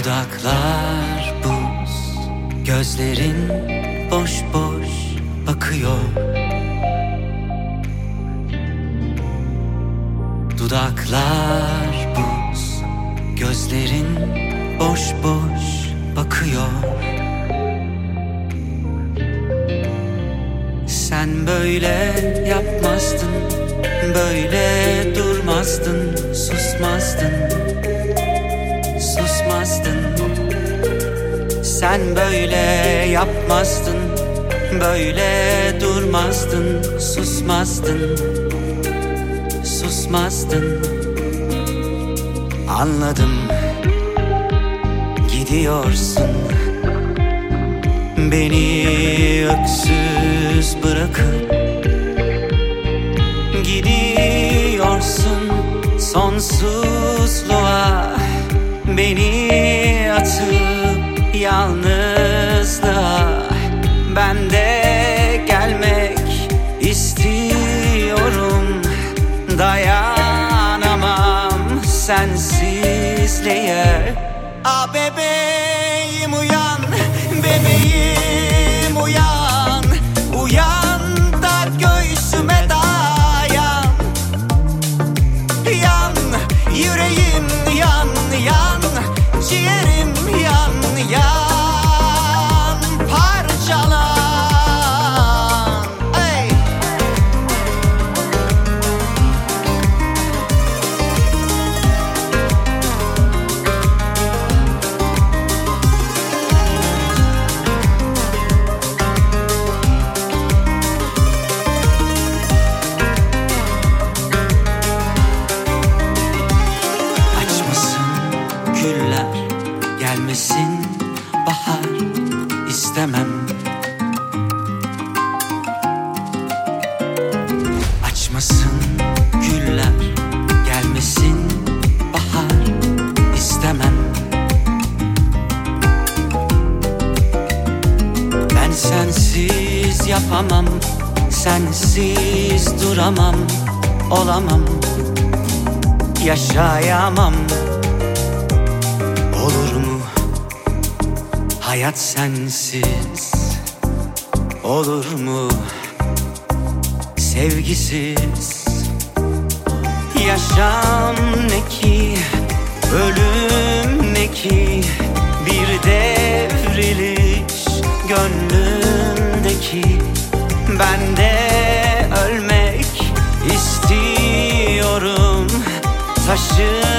Dudaklar buz Gözlerin boş boş bakıyor Dudaklar buz Gözlerin boş boş bakıyor. Sen böyle yapmazdın Böyle durmazdın Susmazdın Susmazdın. Sen böyle yapmazdın Böyle durmazdın Susmazdın Susmazdın Anladım. Gidiyorsun. Beni öksüz bırakıp Gidiyorsun. Sonsuzluğa Beni atıp yalnızlığa sensizliğe. Ah bebeğim uyan, bebeğim Uyan güller Gelmesin bahar istemem. Açmasın güller. Gelmesin bahar istemem. Ben sensiz yapamam Sensiz duramam Olamam. Yaşayamam Olur mu? Hayat sensiz. Olur mu? Sevgisiz. Yaşam ne ki? Ölüm ne ki? Bir devriliş gönlümdeki. Ben de ölmek istiyorum. Taşı